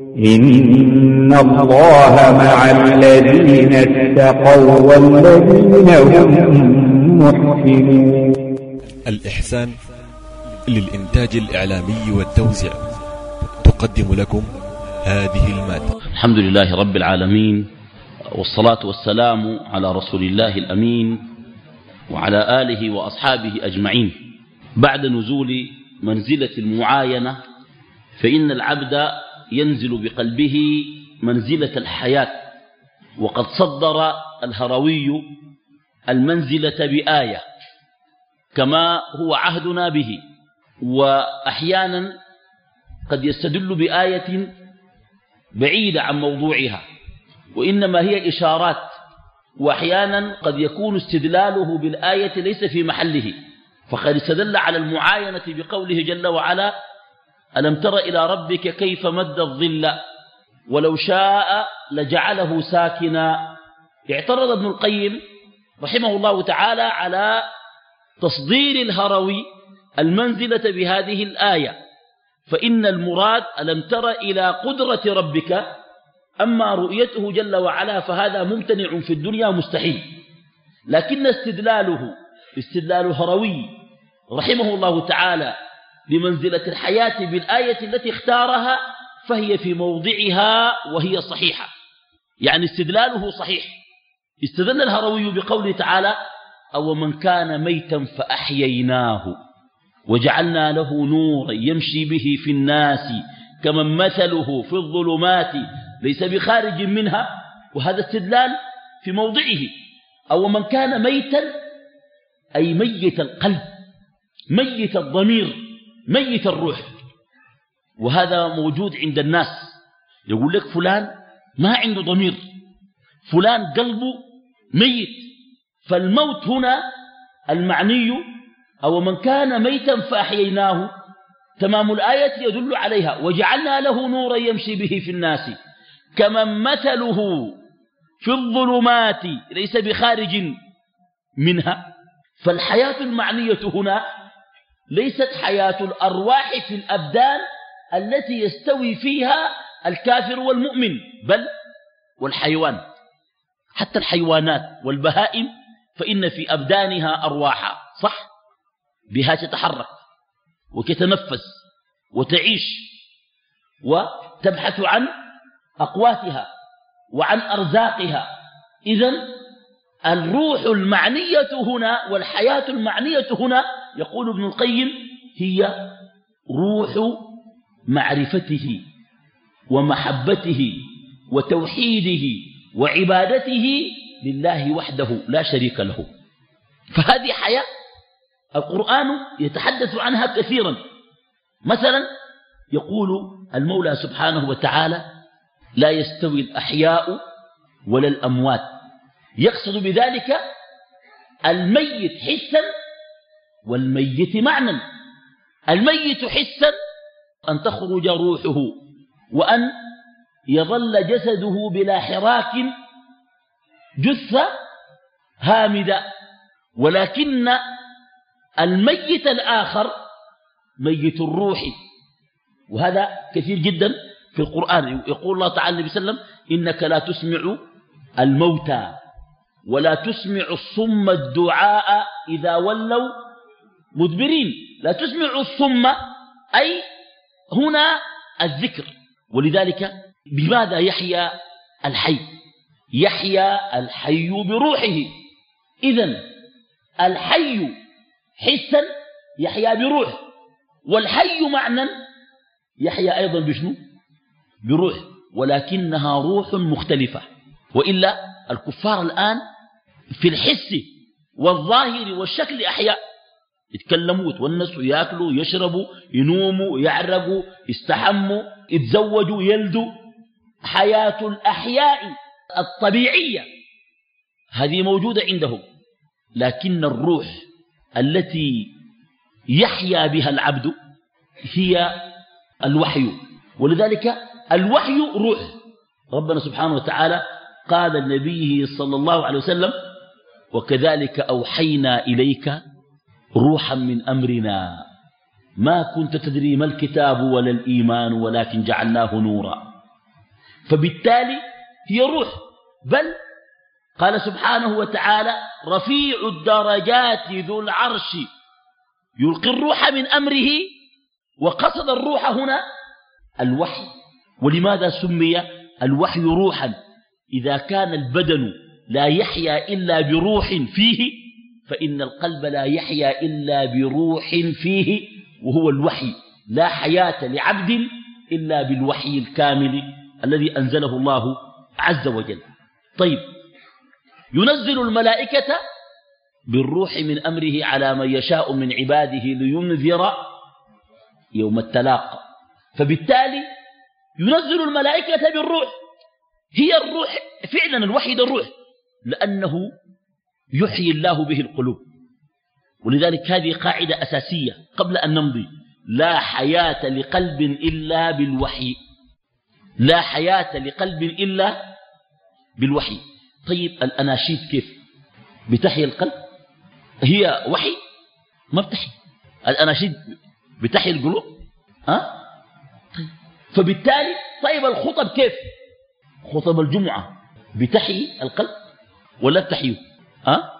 إن الله مع الذين اتقوا والذين هم محسنون الإحسان للإنتاج الإعلامي والتوزيع تقدم لكم هذه المادة. الحمد لله رب العالمين والصلاة والسلام على رسول الله الأمين وعلى آله وأصحابه أجمعين. بعد نزول منزلة المعاينة فإن العبد ينزل بقلبه منزلة الحياة وقد صدر الهروي المنزلة بآية كما هو عهدنا به وأحيانا قد يستدل بآية بعيدة عن موضوعها وإنما هي إشارات وأحيانا قد يكون استدلاله بالآية ليس في محله فقد استدل على المعاينة بقوله جل وعلا ألم تر إلى ربك كيف مد الظل ولو شاء لجعله ساكنا. اعترض ابن القيم رحمه الله تعالى على تصدير الهروي المنزلة بهذه الآية. فإن المراد ألم تر إلى قدرة ربك أما رؤيته جل وعلا فهذا ممتنع في الدنيا مستحيل. لكن استدلاله استدلال هروي رحمه الله تعالى بمنزلة الحياة بالآية التي اختارها فهي في موضعها وهي صحيحة. يعني استدلاله صحيح. استدل الهروي بقوله تعالى أو من كان ميتا فأحييناه وجعلنا له نورا يمشي به في الناس كمن مثله في الظلمات ليس بخارج منها. وهذا استدلال في موضعه. أو من كان ميتا أي ميت القلب ميت الضمير. ميت الروح. وهذا موجود عند الناس. يقول لك فلان ما عنده ضمير. فلان قلبه ميت. فالموت هنا المعنوي أو من كان ميتا فأحييناه. تمام الآية يدل عليها. وجعلنا له نورا يمشي به في الناس. كمن مثله في الظلمات ليس بخارج منها. فالحياة المعنية هنا ليست حياة الأرواح في الأبدان التي يستوي فيها الكافر والمؤمن بل والحيوان. حتى الحيوانات والبهائم فإن في أبدانها أرواحا صح؟ بها تتحرك وتتنفس وتعيش وتبحث عن أقواتها وعن أرزاقها. إذا الروح المعنية هنا والحياة المعنية هنا يقول ابن القيم هي روح معرفته ومحبته وتوحيده وعبادته لله وحده لا شريك له. فهذه حياة القرآن يتحدث عنها كثيرا. مثلا يقول المولى سبحانه وتعالى لا يستوي الأحياء ولا الأموات يقصد بذلك الميت حسا والميت معنى. الميت حسا أن تخرج روحه وأن يظل جسده بلا حراك جثة هامدة. ولكن الميت الآخر ميت الروح. وهذا كثير جدا في القرآن. يقول الله تعالى النبي صلى الله عليه وسلم إنك لا تسمع الموتى ولا تسمع الصم الدعاء إذا ولوا مدبرين. لا تسمع الصم أي هنا الذكر. ولذلك بماذا يحيا الحي؟ يحيا الحي بروحه. إذا الحي حسا يحيا بروح والحي معنى يحيا أيضا بشنو؟ بروح ولكنها روح مختلفة. وإلا الكفار الآن في الحس والظاهر والشكل أحياء. يتكلموا يتونسوا ياكلوا يشربوا ينوموا يعرقوا يستحموا يتزوجوا يلدوا. حياة الأحياء الطبيعية هذه موجودة عندهم لكن الروح التي يحيا بها العبد هي الوحي ولذلك الوحي روح. ربنا سبحانه وتعالى قال النبي صلى الله عليه وسلم وكذلك أوحينا إليك روحا من أمرنا. ما كنت تدري ما الكتاب ولا الإيمان ولكن جعلناه نورا. فبالتالي هي روح. بل قال سبحانه وتعالى رفيع الدرجات ذو العرش. يلقي الروح من أمره وقصد الروح هنا الوحي. ولماذا سمي الوحي روحا؟ إذا كان البدن لا يحيا إلا بروح فيه فإن القلب لا يحيا إلا بروح فيه وهو الوحي لا حياة لعبد إلا بالوحي الكامل الذي أنزله الله عز وجل. طيب ينزل الملائكة بالروح من أمره على من يشاء من عباده لينذر يوم التلاقى فبالتالي ينزل الملائكة بالروح هي الروح فعلا الوحي الروح لأنه يحيي الله به القلوب. ولذلك هذه قاعدة أساسية قبل أن نمضي. لا حياة لقلب إلا بالوحي. لا حياة لقلب إلا بالوحي. طيب الأناشيد كيف؟ بتحيي القلب؟ هي وحي؟ ما بتحيي الأناشيد بتحيي القلوب؟ ها؟ طيب. فبالتالي طيب الخطب كيف؟ خطب الجمعة. بتحيي القلب ولا بتحييه ها؟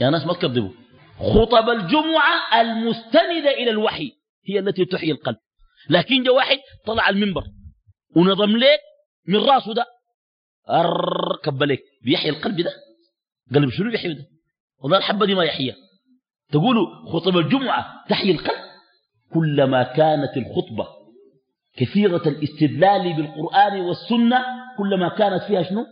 يا ناس ما تكذبوا. خطب الجمعة المستندة إلى الوحي. هي التي تحيي القلب. لكن جاء واحد طلع المنبر. ونظم لك من راسه ده. أركب لك بيحيي القلب ده. قلب شنو بيحيي ده؟ والله الحبة دي ما يحييها. تقولوا خطب الجمعة تحيي القلب. كلما كانت الخطبة كثيرة الاستدلال بالقرآن والسنة كلما كانت فيها شنو؟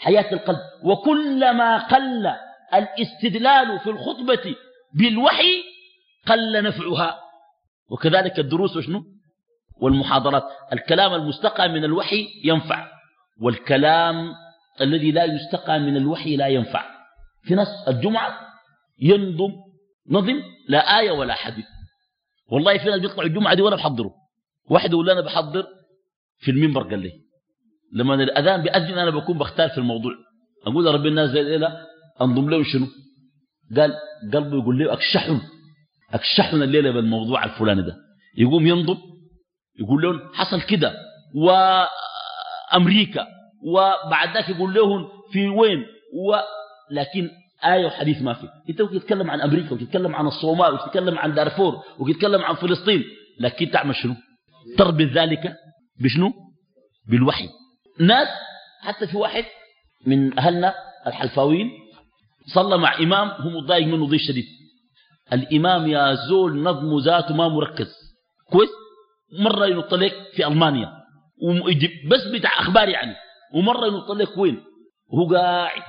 حياة القلب. وكلما قل الاستدلال في الخطبة بالوحي قل نفعها. وكذلك الدروس وشنو والمحاضرات. الكلام المستقى من الوحي ينفع والكلام الذي لا يستقى من الوحي لا ينفع. في ناس الجمعة ينظم نظم لا آية ولا حديث. والله في ناس بيطلعوا الجمعة دي ولا بحضروا واحد يقول أنا بحضر في المنبر قال لي لما الأذان بأذن أنا بكون بختار في الموضوع. أقول يا رب الناس زي الليلة أنظم لهم شنو؟ قال قلبه يقول لي أكشحن أكشحن الليلة بالموضوع الفلاني ده. يقوم ينظم يقول لهم حصل كده وأمريكا وبعد ذاك يقول لهم في وين و لكن آية وحديث ما في. أنت ممكن تتكلم عن أمريكا وتتكلم عن الصومال وتتكلم عن دارفور وتتكلم عن فلسطين لكن تعمل شنو؟ تربط ذلك بشنو؟ بالوحي. ناس حتى في واحد من أهلنا الحلفاويين صلى مع إمام هو متضايق منه ضيق شديد. الإمام يا زول نظم ذاته ما مركز. كويس مرة ينط لك في ألمانيا. بس بتاع أخبار يعني. ومرة ينط لك وين؟ وهو قاعد.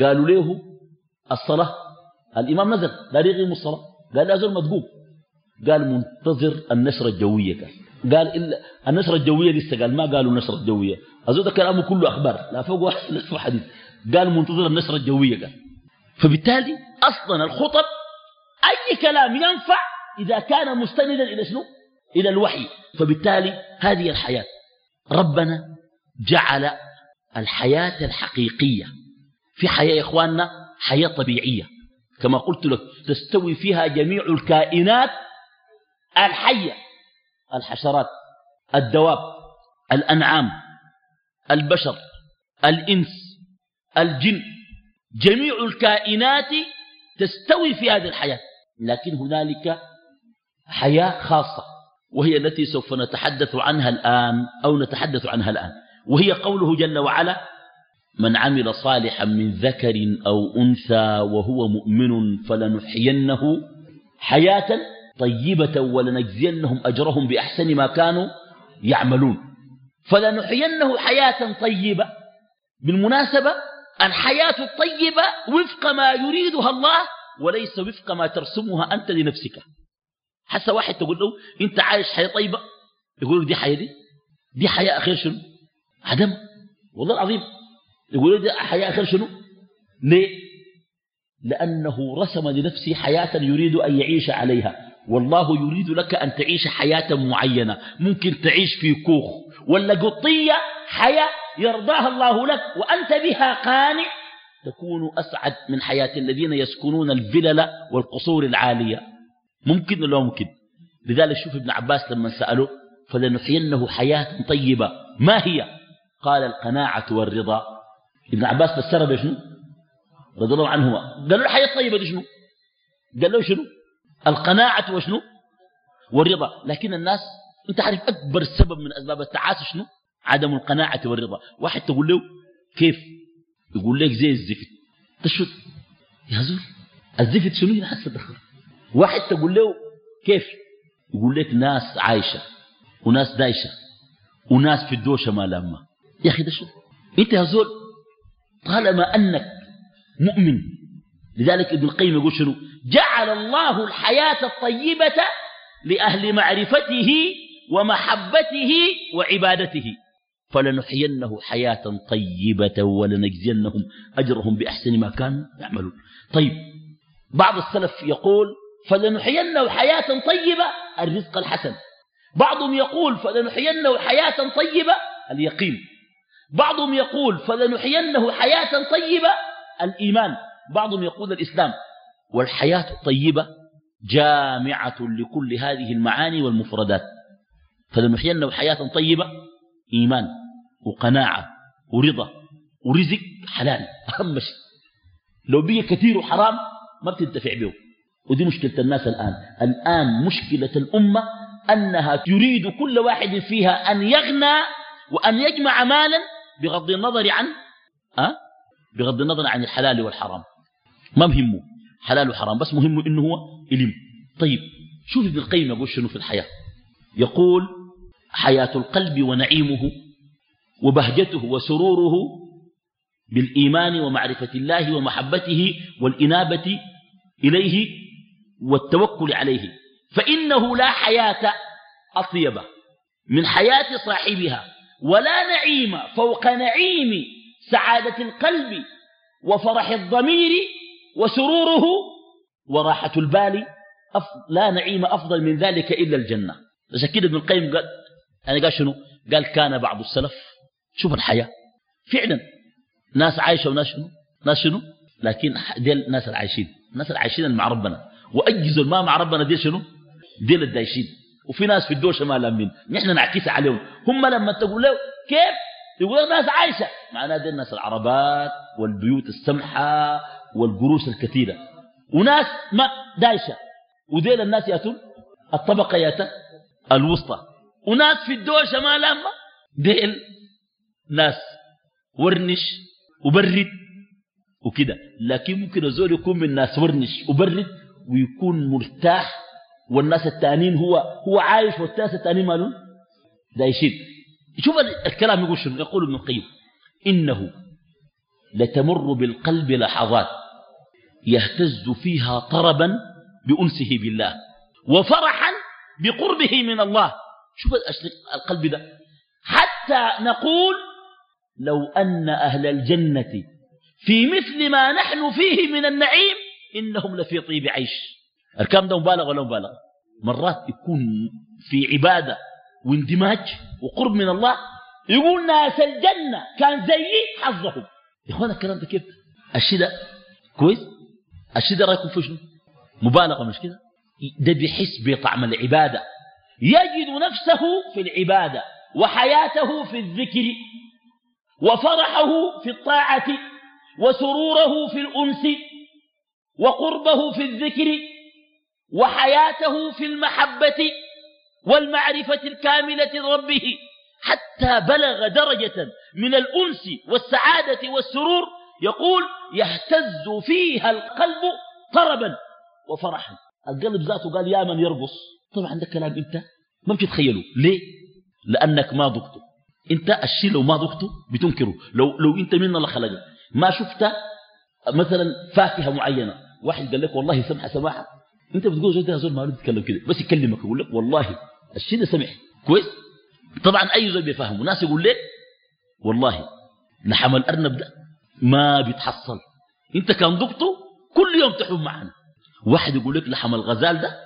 قالوا له الصلاة. الإمام نزل. لا يغيم الصلاة. قال لا زول ما قال منتظر النشرة الجوية قال قال إلا النشرة الجوية لسه قال ما قالوا النشرة الجوية. أزود كلامه كله أخبار لا فوق واحد لا حديث. قال منتظر النشرة الجوية قال. فبالتالي أصلا الخطب أي كلام ينفع إذا كان مستندا إلى شنو؟ إلى الوحي. فبالتالي هذه الحياة. ربنا جعل الحياة الحقيقية في حياة يا إخواننا حياة طبيعية. كما قلت لك تستوي فيها جميع الكائنات الحية. الحشرات الدواب الأنعام البشر الإنس الجن جميع الكائنات تستوي في هذه الحياة. لكن هنالك حياة خاصة وهي التي سوف نتحدث عنها الآن أو نتحدث عنها الآن. وهي قوله جل وعلا من عمل صالحا من ذكر أو أنثى وهو مؤمن فلنحيينه حياة طيبة ولنجزينهم أجرهم بأحسن ما كانوا يعملون. فلنحيينه حياة طيبة. بالمناسبة الحياة الطيبة وفق ما يريدها الله وليس وفق ما ترسمها أنت لنفسك. حتى واحد تقول له أنت عايش حياة طيبة؟ يقول دي حياة دي؟ دي حياة أخير شنو؟ عدم. والله العظيم. يقول دي حياة أخير شنو؟ ليه؟ لأنه رسم لنفسه حياة يريد أن يعيش عليها. والله يريد لك أن تعيش حياة معينة. ممكن تعيش في كوخ. ولا قطية حياة يرضاها الله لك وأنت بها قانع. تكون أسعد من حياة الذين يسكنون الفلل والقصور العالية. ممكن ولا ممكن؟ لذلك شوف ابن عباس لما سأله فلنحيينه حياة طيبة. ما هي؟ قال القناعة والرضا. ابن عباس فسر بشنو؟ رضي الله عنهما. قال له الحياة الطيبة دي شنو؟ قال له شنو؟ القناعة وشنو؟ والرضا. لكن الناس أنت عارف أكبر سبب من أسباب التعاسة شنو؟ عدم القناعة والرضا. واحد تقول له كيف؟ يقول لك زي الزفت. تشوت يا زول الزفت شنو؟ واحد تقول له كيف؟ يقول لك ناس عايشة وناس دايشة وناس في الدوشة ما لامة. يا أخي ده أنت يا زول طالما أنك مؤمن لذلك ابن القيم يقول شنو؟ جعل الله الحياة الطيبة لأهل معرفته ومحبته وعبادته. فلنحيينه حياة طيبة ولنجزينهم أجرهم بأحسن ما كانوا يعملون. طيب بعض السلف يقول فلنحيينه حياة طيبة الرزق الحسن. بعضهم يقول فلنحيينه حياة طيبة اليقين. بعضهم يقول فلنحيينه حياة طيبة الإيمان. بعضهم يقول الإسلام والحياة الطيبة جامعة لكل هذه المعاني والمفردات. فلنحيينه حياة طيبة إيمان وقناعة ورضا ورزق حلال. أهم شيء. لو بيه كثير وحرام ما بتنتفع به ودي مشكلة الناس الآن. الآن مشكلة الأمة أنها يريد كل واحد فيها أن يغنى وأن يجمع مالا بغض النظر عن أه؟ بغض النظر عن الحلال والحرام. ما مهمه. حلال وحرام بس مهمه إنه هو إلم طيب شوف ابن القيم يقول شنو في الحياة. يقول حياة القلب ونعيمه وبهجته وسروره بالإيمان ومعرفة الله ومحبته والإنابة إليه والتوكل عليه. فإنه لا حياة أطيب من حياة صاحبها ولا نعيم فوق نعيم سعادة القلب وفرح الضمير وسروره وراحة البال لا نعيم أفضل من ذلك إلا الجنة. عشان كده ابن القيم قال أنا قال شنو؟ قال كان بعض السلف شوف الحياة. فعلا ناس عايشة وناس شنو؟ ناس شنو؟ لكن ديل الناس العايشين. الناس العايشين مع ربنا. وأجزوا ما مع ربنا ديل شنو؟ ديل الدايشين. وفي ناس في الدوشة ما لامين. نحن نعكس عليهم. هم لما تقول له كيف؟ يقول ناس عايشة. معناه دي الناس العربات والبيوت السمحة والقروش الكثيرة. وناس ما دايشة. وديل الناس يأتون؟ الطبقة ياتا الوسطى. وناس في الدوشة ما لامة ديل ناس. ورنش. وبرد. وكده. لكن ممكن الزول يكون من ناس ورنش وبرد ويكون مرتاح. والناس التانيين هو هو عايش والناس التانيين مالون دايشين. شوف الكلام يقول شنو؟ يقول ابن القيم. إنه لتمر بالقلب لحظات. يهتز فيها طربا بأنسه بالله وفرحا بقربه من الله. شوف القلب ده. حتى نقول لو أن أهل الجنة في مثل ما نحن فيه من النعيم إنهم لفي طيب عيش. الكلام ده مبالغ ولا مبالغ؟ مرات يكون في عبادة واندماج وقرب من الله يقول ناس الجنة كان زي حظهم. يا اخوانا الكلام ده كيف؟ الشيء ده كويس؟ الشيء ده رأيكم فيه شنو؟ مبالغة مش كده؟ ده بيحس بطعم العبادة. يجد نفسه في العبادة وحياته في الذكر وفرحه في الطاعة وسروره في الأنس وقربه في الذكر وحياته في المحبة والمعرفة الكاملة لربه حتى بلغ درجة من الأنس والسعادة والسرور يقول يهتز فيها القلب طربا وفرحا. القلب ذاته قال يا من يرقص. طبعا ده كلام أنت ما بتتخيله ليه؟ لأنك ما ضبطه أنت الشيء لو ما ضبطه بتنكره. لو, لو أنت من الله خلقك. ما شفت مثلا فاكهة معينة. واحد قال لك والله سمحة سماحة. أنت بتقول ده زول ما يتكلم كده. بس يكلمك يقول لك والله الشيء ده سمح. كويس؟ طبعا أي زول بيفهم وناس يقول لك والله لحم الارنب ده ما بيتحصل. انت كان ضبطه كل يوم تحوم معنا. واحد يقول لك لحم الغزال ده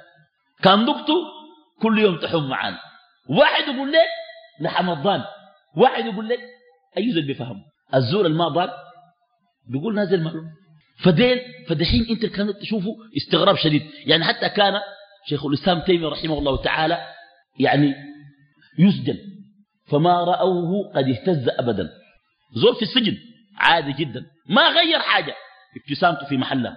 كان ضبطه كل يوم تحوم معنا. واحد يقول لك لحم الضان. واحد يقول لك أي زول بيفهم الزول الما ضال بيقول نازل معلوم فدين فدحين انت الكلام تشوفه استغراب شديد. يعني حتى كان شيخ الإسلام تيمية رحمه الله تعالى يعني يسجن. فما رأوه قد اهتز أبدا. زول في السجن. عادي جدا. ما غير حاجة. ابتسامته في محلها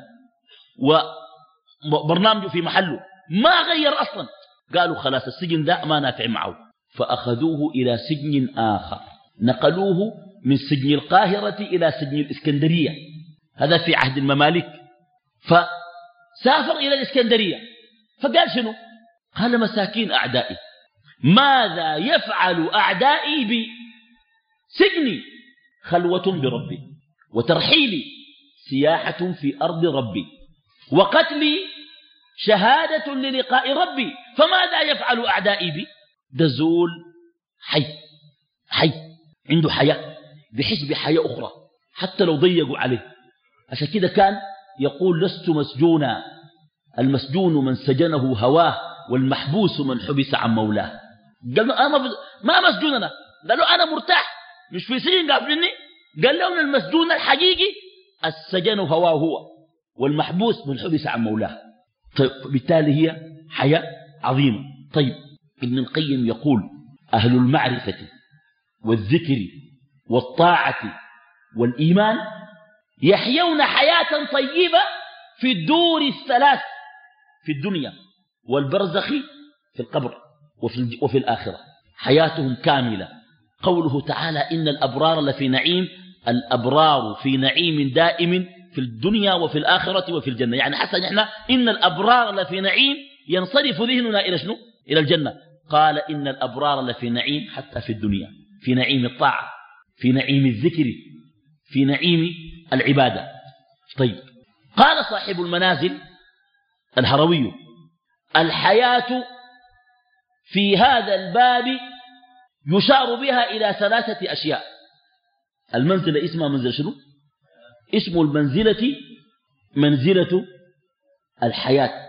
وبرنامجه في محله. ما غير أصلا. قالوا خلاص السجن ده ما نافع معه. فأخذوه إلى سجن آخر. نقلوه من سجن القاهرة إلى سجن الإسكندرية. هذا في عهد المماليك فسافر إلى الإسكندرية. فقال شنو؟ قال مساكين أعدائي. ماذا يفعل أعدائي بي سجني خلوة بربي. وترحيلي سياحة في أرض ربي. وقتلي شهادة للقاء ربي. فماذا يفعل أعدائي بي؟ ده زول حي. حي. عنده حياة. بحس بحياة أخرى. حتى لو ضيقوا عليه. عشان كده كان يقول لست مسجونا. المسجون من سجنه هواه والمحبوس من حبس عن مولاه. قال له أنا ما مسجون أنا. قال له أنا مرتاح. مش في سجن قافلني. قال له المسجون الحقيقي السجن هواه هو والمحبوس من حبس عن مولاه. طيب بالتالي هي حياة عظيمة. طيب ابن القيم يقول أهل المعرفة والذكر والطاعة والإيمان يحيون حياة طيبة في الدور الثلاث في الدنيا والبرزخ في القبر وفي, وفي الآخرة. حياتهم كاملة. قوله تعالى إن الأبرار لفي نعيم الأبرار في نعيم دائم في الدنيا وفي الآخرة وفي الجنة. يعني حتى نحن إن الأبرار لفي نعيم ينصرف ذهننا إلى شنو؟ إلى الجنة. قال إن الأبرار لفي نعيم حتى في الدنيا. في نعيم الطاعة في نعيم الذكر في نعيم العبادة. طيب. قال صاحب المنازل الهروي الحياة في هذا الباب يشار بها إلى ثلاثة أشياء. المنزلة اسمها منزل شنو؟ اسم المنزلة منزلة الحياة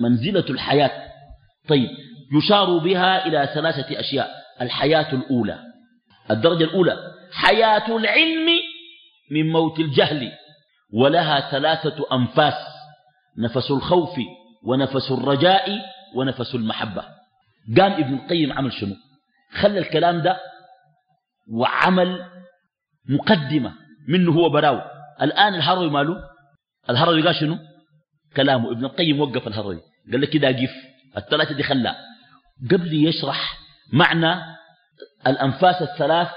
منزلة الحياة. طيب يشار بها إلى ثلاثة أشياء الحياة الأولى. الدرجة الأولى حياة العلم من موت الجهل ولها ثلاثة أنفاس نفس الخوف ونفس الرجاء ونفس المحبة. قام ابن القيم عمل شنو؟ خلى الكلام ده وعمل مقدمة منه هو براو. الآن الهروي ماله؟ الهروي قال شنو؟ كلامه. ابن القيم وقف الهروي. قال لك كده قف. الثلاثة دي خلاه قبل يشرح معنى الأنفاس الثلاث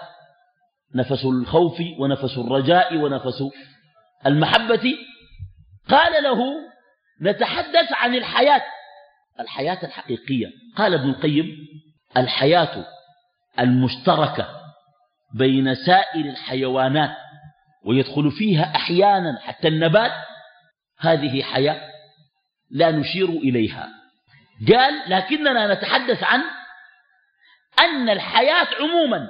نفس الخوف ونفس الرجاء ونفس المحبة. قال له نتحدث عن الحياة. الحياة الحقيقية. قال ابن القيم الحياة المشتركة. بين سائر الحيوانات ويدخل فيها أحيانا حتى النبات. هذه حياة لا نشير إليها. قال لكننا نتحدث عن أن الحياة عموما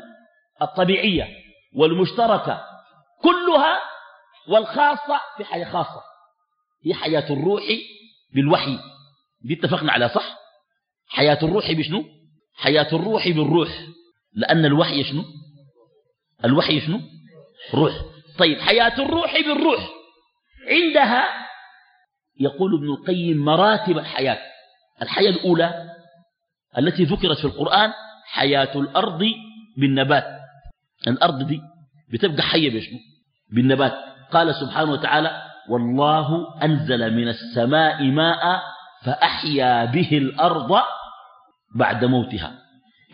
الطبيعية والمشتركة كلها والخاصة في حياة خاصة. هي حياة الروح بالوحي. دي اتفقنا على صح؟ حياة الروح بشنو؟ حياة الروح بالروح. لأن الوحي شنو؟ الوحي شنو؟ روح طيب حياة الروح بالروح. عندها يقول ابن القيم مراتب الحياة. الحياة الأولى التي ذكرت في القرآن حياة الأرض بالنبات. الأرض دي بتبقى حية بشنو؟ بالنبات. قال سبحانه وتعالى والله أنزل من السماء ماء فأحيا به الأرض بعد موتها.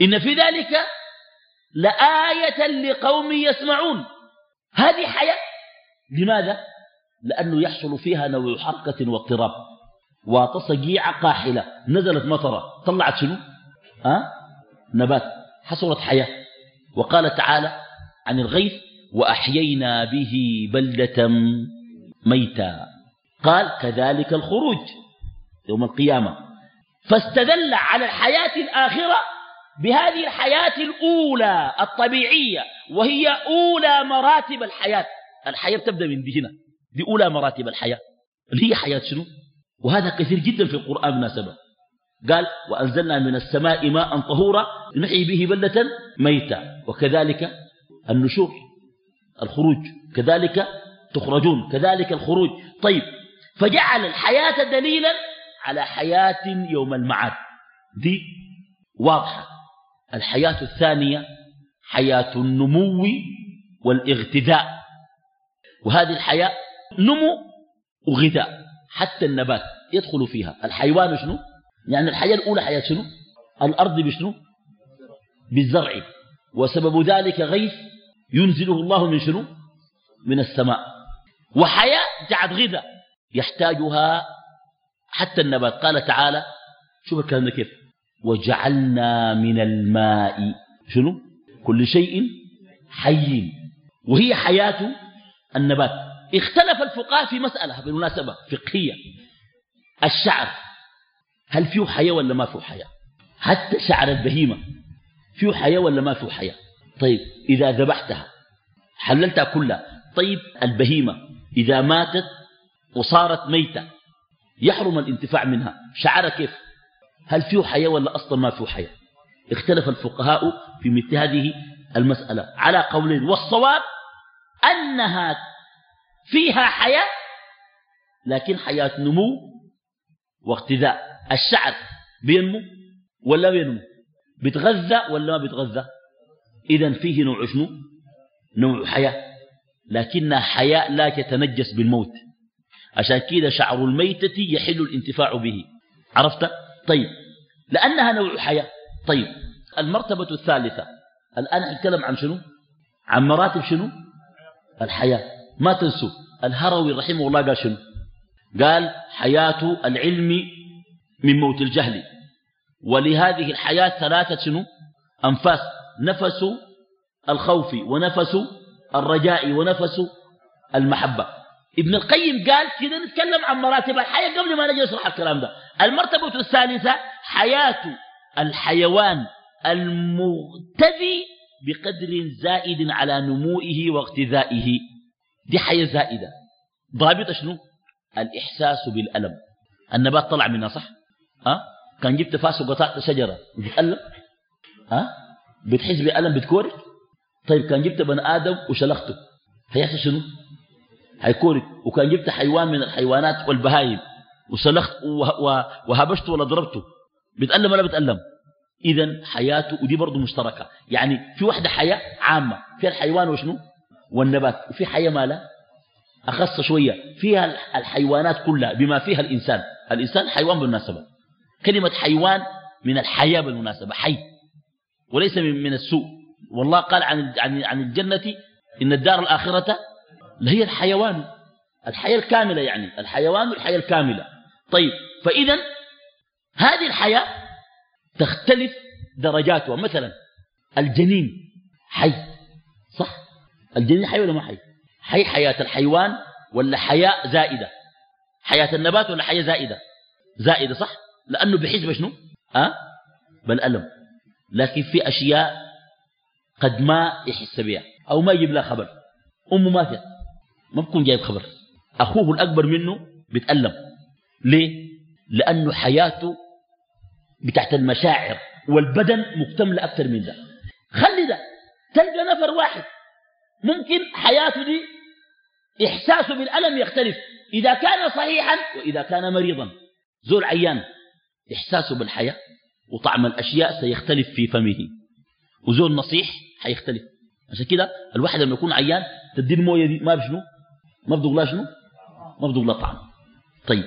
إن في ذلك لآية لقوم يسمعون. هذه حياة. لماذا؟ لأنه يحصل فيها نوع حركة واضطراب وتصقيع قاحلة. نزلت مطرة. طلعت شنو؟ أه؟ نبات. حصلت حياة. وقال تعالى عن الغيث وأحيينا به بلدة ميتا. قال كذلك الخروج يوم القيامة. فاستدل على الحياة الآخرة بهذه الحياة الأولى الطبيعية وهي أولى مراتب الحياة. الحياة تبدأ من دي هنا دي أولى مراتب الحياة. اللي هي حياة شنو؟ وهذا كثير جدا في القرآن مناسبة قال وأنزلنا من السماء ماء طهورا نحيي به بلدة ميتة وكذلك النشور الخروج كذلك تخرجون كذلك الخروج. طيب فجعل الحياة دليلا على حياة يوم المعاد. دي واضحة. الحياة الثانية حياة النمو والاغتذاء وهذه الحياة نمو وغذاء حتى النبات يدخل فيها. الحيوان شنو؟ يعني الحياة الأولى حياة شنو؟ الأرض بشنو؟ بالزرع. وسبب ذلك غيث ينزله الله من شنو؟ من السماء. وحياة جعد غذاء يحتاجها حتى النبات. قال تعالى شوف الكلام ده كيف؟ وجعلنا من الماء. شنو؟ كل شيء حي. وهي حياة النبات. اختلف الفقهاء في مسألة بالمناسبة فقهية. الشعر. هل فيه حياة ولا ما فيه حياة؟ حتى شعر البهيمة. فيه حياة ولا ما فيه حياة؟ طيب إذا ذبحتها حللتها كلها. طيب البهيمة إذا ماتت وصارت ميتة يحرم الانتفاع منها. شعر كيف؟ هل فيه حياة ولا أصلا ما فيه حياة؟ اختلف الفقهاء في مثل هذه المسألة على قولين والصواب أنها فيها حياة لكن حياة نمو واغتذاء الشعر بينمو ولا بينمو؟ بيتغذى ولا ما بيتغذى إذا فيه نوع شنو؟ نوع حياة. لكنها حياة لا تتنجس بالموت. عشان كده شعر الميتة يحل الانتفاع به. عرفت؟ طيب. لأنها نوع حياة. طيب. المرتبة الثالثة. الآن نتكلم عن شنو؟ عن مراتب شنو؟ الحياة. ما تنسوا الهروي رحمه الله قال شنو؟ قال حياة العلم من موت الجهل. ولهذه الحياة ثلاثة شنو؟ أنفاس. نفس الخوف ونفس الرجاء ونفس المحبة. ابن القيم قال كده نتكلم عن مراتب الحياة قبل ما نجي نشرح الكلام ده. المرتبة الثالثة حياة الحيوان المغتذي بقدر زائد على نموئه واغتذائه دي حياة زائدة. ضابطة شنو؟ الإحساس بالألم. النبات طلع منها صح؟ أه؟ كان جبت فاس وقطعت شجرة. بتألم؟ أه؟ بتحس بألم؟ بتكورك طيب كان جبت بني آدم وشلخته. هيحصل شنو؟ هيكورك وكان جبت حيوان من الحيوانات والبهايم وسلخت وهبشته ولا ضربته. بتألم ولا بتألم؟ إذا حياته ودي برضه مشتركة. يعني في واحدة حياة عامة. فيها الحيوان وشنو؟ والنبات. وفي حياة ما لا؟ أخص شوية. فيها الحيوانات كلها بما فيها الإنسان. الإنسان حيوان بالمناسبة. كلمة حيوان من الحياة بالمناسبة. حي. وليس من, السوء. والله قال عن عن الجنة إن الدار الآخرة هي الحيوان الحياة الكاملة يعني الحيوان والحياة الكاملة. طيب فإذا هذه الحياة تختلف درجاتها مثلا الجنين حي صح؟ الجنين حي ولا ما حي؟ حي حياة الحيوان ولا حياة زائدة؟ حياة النبات ولا حياة زائدة؟ زائدة صح؟ لأنه بحسب شنو؟ أه؟ بالألم لكن في أشياء قد ما يحس بها أو ما يجيب لها خبر. أمه ماتت ما بكون جايب خبر. أخوه الأكبر منه بيتألم. ليه؟ لأنه حياته بتاعت المشاعر والبدن مكتملة أكثر من ذا خلي ده. تلقى نفر واحد. ممكن حياته دي إحساسه بالألم يختلف. إذا كان صحيحا وإذا كان مريضا. زول عيان. إحساسه بالحياة وطعم الأشياء سيختلف في فمه. وزول نصيح حيختلف. عشان كده الواحد لما يكون عيان تدي المويه دي ما بشنو؟ ما بدوغ لا شنو؟ ما بدوغ لا طعم طيب.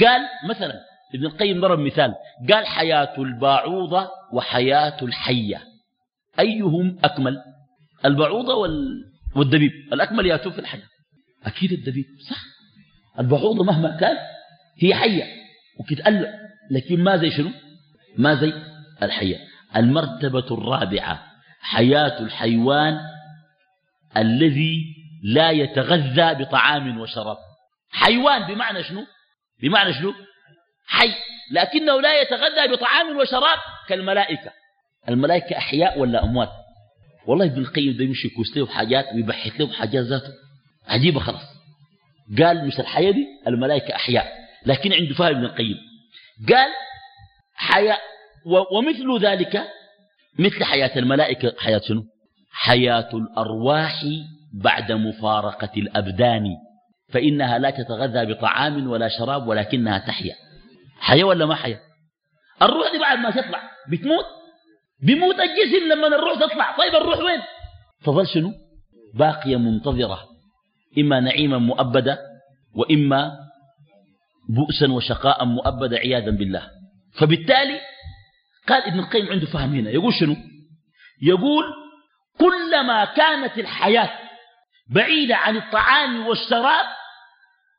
قال مثلا ابن القيم ضرب مثال. قال حياة الباعوضة وحياة الحية. أيهم أكمل؟ البعوضة وال... والدبيب. الأكمل ياتون في الحياة. أكيد الدبيب. صح. البعوضة مهما كان هي حية وكتألم لكن ما زي شنو؟ ما زي الحية. المرتبة الرابعة حياة الحيوان الذي لا يتغذى بطعام وشراب. حيوان بمعنى شنو؟ بمعنى شنو؟ حي. لكنه لا يتغذى بطعام وشراب كالملائكة. الملائكة أحياء ولا أموات؟ والله ابن القيم ده يمشي يكوس له حاجات ويبحث له حاجات ذاته. عجيبة خلاص. قال مش الحياة دي؟ الملائكة أحياء. لكن عنده فهم ابن القيم. قال حياة ومثل ذلك مثل حياة الملائكة حياة شنو؟ حياة الأرواح بعد مفارقة الأبدان فإنها لا تتغذى بطعام ولا شراب ولكنها تحيا. حياة ولا ما حياة الروح دي بعد ما تطلع بتموت. بموت الجسم لما الروح تطلع. طيب الروح وين؟ تظل شنو؟ باقية منتظرة. إما نعيما مؤبدا وإما بؤسا وشقاء مؤبدا عياذا بالله. فبالتالي قال ابن القيم عنده فهم هنا. يقول شنو؟ يقول كلما كانت الحياة بعيدة عن الطعام والشراب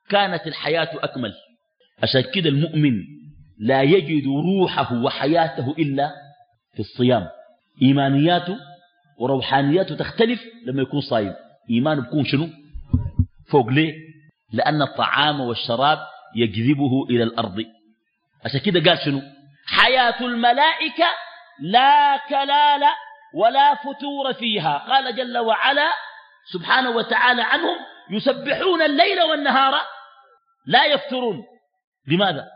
كانت الحياة أكمل. عشان كده المؤمن لا يجد روحه وحياته إلا في الصيام. إيمانياته وروحانياته تختلف لما يكون صايم. إيمانه بيكون شنو؟ فوق ليه؟ لأن الطعام والشراب يجذبه إلى الأرض. عشان كده قال شنو؟ حياة الملائكة لا كلال ولا فتور فيها. قال جل وعلا سبحانه وتعالى عنهم يسبحون الليل والنهار لا يفترون. لماذا؟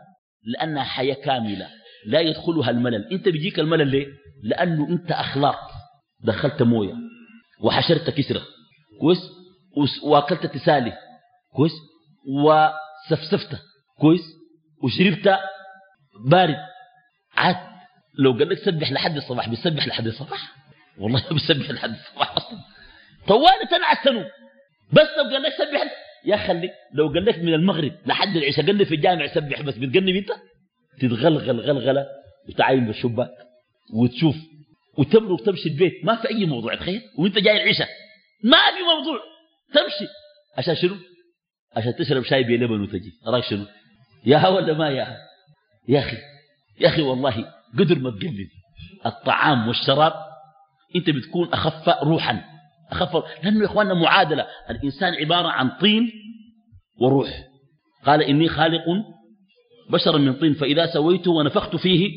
لأنها حياة كاملة لا يدخلها الملل. أنت بيجيك الملل ليه؟ لأنه أنت أخلاق. دخلت موية وحشرت كسرة. كويس؟ وأكلت تسالي. كويس؟ وسفسفت. كويس؟ وشربت بارد. عاد لو قال لك سبح لحد الصباح بيسبح لحد الصباح؟ والله بيسبح لحد الصباح أصلا. طوال تنعسنوا بس لو قال لك سبح يا خلي لو قال لك من المغرب لحد العشاء قال لي في الجامع سبح بس بتقنب انت تتغلغل غلغلة وتعاين بالشباك وتشوف وتمرق تمشي البيت. ما في أي موضوع تخيل؟ وأنت جاي العشاء. ما في موضوع تمشي. عشان شنو؟ عشان تشرب شاي بلبن وتجي. رايك شنو؟ يا ولا ما يا؟ يا أخي يا أخي والله قدر ما تقلل الطعام والشراب أنت بتكون أخف روحا. أخف لأنه يا إخواننا معادلة. الإنسان عبارة عن طين وروح. قال إني خالق بشرا من طين فإذا سويته ونفخت فيه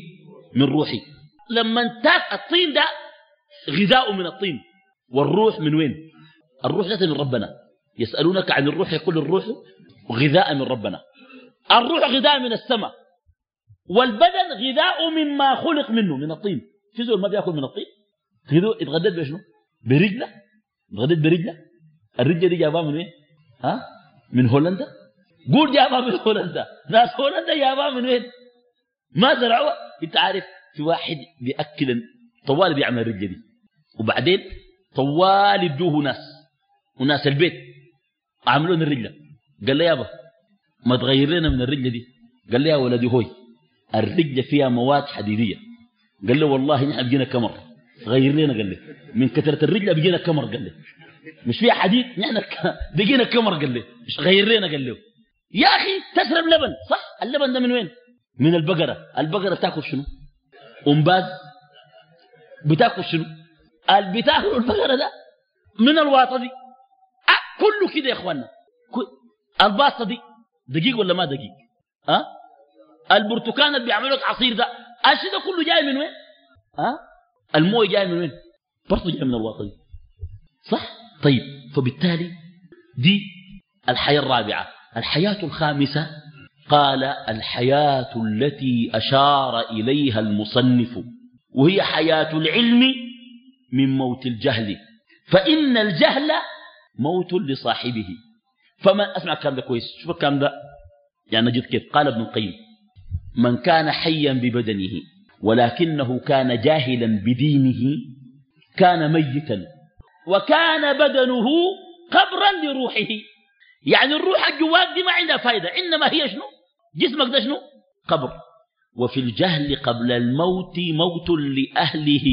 من روحي. لما انتاك الطين ده غذاء من الطين. والروح من وين؟ الروح ذات من ربنا. يسألونك عن الروح يقول الروح غذاء من ربنا. الروح غذاء من السماء. والبدن غذاء مما خلق منه من الطين. في زول ما بياكل من الطين؟ اتغديت بشنو؟ برجله. غدت برجله الرجله دي جابها من وين ها من هولندا قول جابها من هولندا ناس هولندا جابها من وين ما زرعوها انت عارف في واحد بياكل طوال بيعمل الرجله دي وبعدين طوال يدوه ناس وناس البيت عملون الرجله قال لي يابا ما تغير لنا من الرجله دي قال لي يا ولدي هوي الرجله فيها مواد حديديه قال له والله نحن بجينا كمر غير لنا قال لي. من كثرة الرجل بيجينا كمر قال لي. مش فيها حديد نحن بيجينا كمر قال لي. مش غير لنا قال له يا أخي تشرب لبن صح؟ اللبن ده من وين؟ من البقرة. البقرة تأكل شنو؟ أمباز بتأكل شنو؟ اللي بتأكل البقرة ده من الواطة دي. أه كله كده يا اخوانا الباصة دي دقيق ولا ما دقيق؟ ها أه؟ اللي بيعملوا لك عصير ده الشيء ده كله جاي من وين؟ ها أه؟ الموية جاي من وين؟ برضه جاي من الواطن صح؟ طيب فبالتالي دي الحياة الرابعة. الحياة الخامسة قال الحياة التي أشار إليها المصنف وهي حياة العلم من موت الجهل. فإن الجهل موت لصاحبه. فمن أسمع الكلام ده كويس. شوف الكلام ده. يعني نجد كيف. قال ابن القيم من كان حيا ببدنه ولكنه كان جاهلا بدينه كان ميتا وكان بدنه قبرا لروحه. يعني الروح الجواك دي ما عندها فايدة إنما هي شنو؟ جسمك ده شنو؟ قبر. وفي الجهل قبل الموت موت لأهله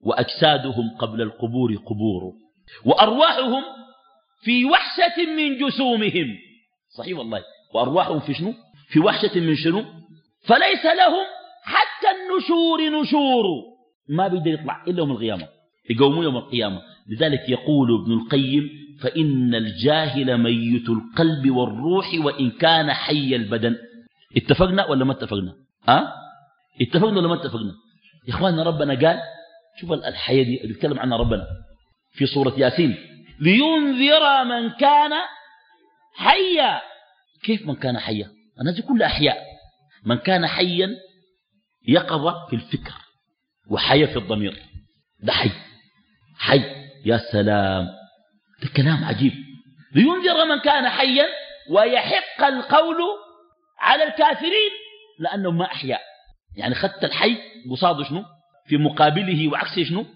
وأجسادهم قبل القبور قبور وأرواحهم في وحشة من جسومهم. صحيح والله. وأرواحهم في شنو؟ في وحشة من شنو؟ فليس لهم حتى النشور نشور. ما بيقدر يطلع إلا يوم القيامة. يقوموا يوم القيامة. لذلك يقول ابن القيم فإن الجاهل ميت القلب والروح وإن كان حي البدن. اتفقنا ولا ما اتفقنا؟ أه؟ اتفقنا ولا ما اتفقنا؟ يا إخواننا ربنا قال شوف الحياة دي اللي يتكلم عنها ربنا في سورة ياسين. لينذر من كان حيا. كيف من كان حيا؟ الناس كلها أحياء. من كان حيا يقظة في الفكر وحي في الضمير. ده حي. حي. يا سلام. ده كلام عجيب. لينذر من كان حيا ويحق القول على الكافرين لأنهم ما أحياء يعني خدت الحي قصاد شنو؟ في مقابله وعكسه شنو؟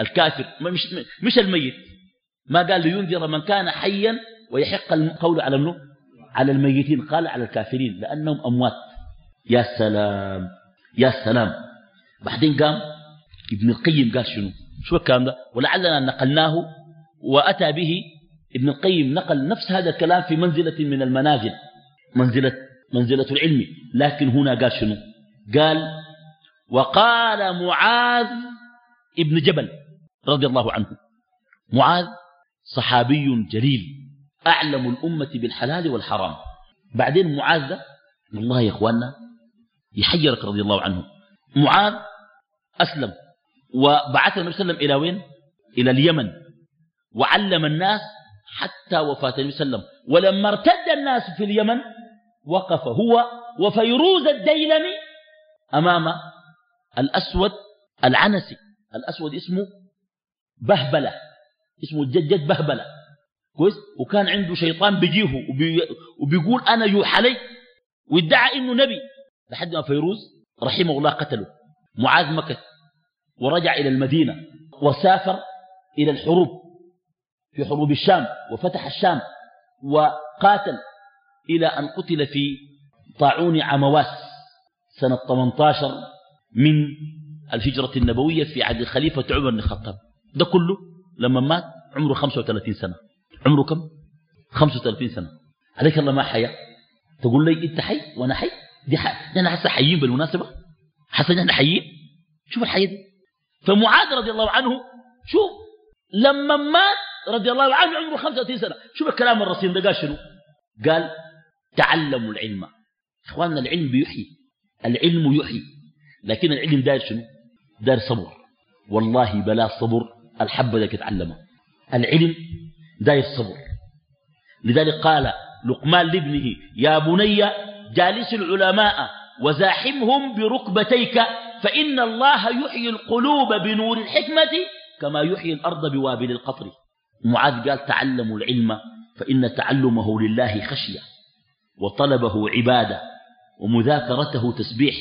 الكافر. مش, مش الميت. ما قال لينذر من كان حيا ويحق القول على منه على الميتين. قال على الكافرين. لأنهم أموات. يا سلام. يا سلام. بعدين قام ابن القيم قال شنو؟ شو الكلام ده؟ ولعلنا نقلناه وأتى به ابن القيم نقل نفس هذا الكلام في منزلة من المنازل منزلة, منزلة العلم. لكن هنا قال شنو؟ قال وقال معاذ ابن جبل رضي الله عنه. معاذ صحابي جليل أعلم الأمة بالحلال والحرام. بعدين معاذ ده والله يا إخواننا يحيرك رضي الله عنه. معاذ أسلم. وبعث النبي صلى الله عليه وسلم إلى وين؟ إلى اليمن. وعلم الناس حتى وفاة النبي صلى الله عليه وسلم. ولما ارتد الناس في اليمن وقف هو وفيروز الديلمي أمام الأسود العنسي. الأسود اسمه بهبلة. اسمه الججج بهبلة. كويس؟ وكان عنده شيطان بيجيه وبي وبيقول أنا يوحى لي وادعى إنه نبي. لحد ما فيروز رحمه الله قتله. معاذ مكث ورجع إلى المدينة وسافر إلى الحروب في حروب الشام وفتح الشام وقاتل إلى أن قتل في طاعون عمواس سنة 18 من الهجرة النبوية في عهد الخليفة عمر بن الخطاب. ده كله لما مات عمره 35 سنة. عمره كم؟ 35 سنة. عليك الله ما حيا. تقول لي أنت حي وأنا حي؟ دي حي أنا حاسه حيين بالمناسبة. حاسه إحنا حيين. شوف الحياة دي. فمعاذ رضي الله عنه شوف لما مات رضي الله عنه عمره 35 سنة. شوف الكلام الرصين ده قال شنو؟ قال تعلموا العلم. إخواننا العلم بيحيي. العلم يحيي. لكن العلم داير شنو؟ داير صبر. والله بلا صبر الحبة ذاك يتعلمها. العلم داير صبر. لذلك قال لقمان لابنه يا بني جالس العلماء وزاحمهم بركبتيك فإن الله يحيي القلوب بنور الحكمة كما يحيي الأرض بوابل القطر. معاذ قال تعلموا العلم فإن تعلمه لله خشية وطلبه عبادة ومذاكرته تسبيح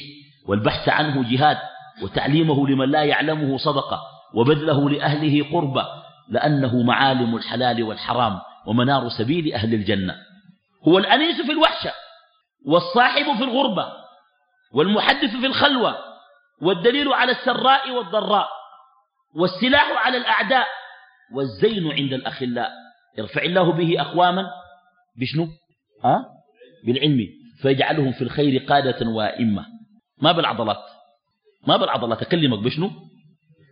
والبحث عنه جهاد وتعليمه لمن لا يعلمه صدقة وبذله لأهله قربة لأنه معالم الحلال والحرام ومنار سبيل أهل الجنة. هو الأنيس في الوحشة. والصاحب في الغربة والمحدث في الخلوة والدليل على السراء والضراء والسلاح على الأعداء والزين عند الأخلاء. يرفع الله به أقواما بشنو؟ أه؟ بالعلم فيجعلهم في الخير قادة وائمة ما بالعضلات ما بالعضلات أكلمك بشنو؟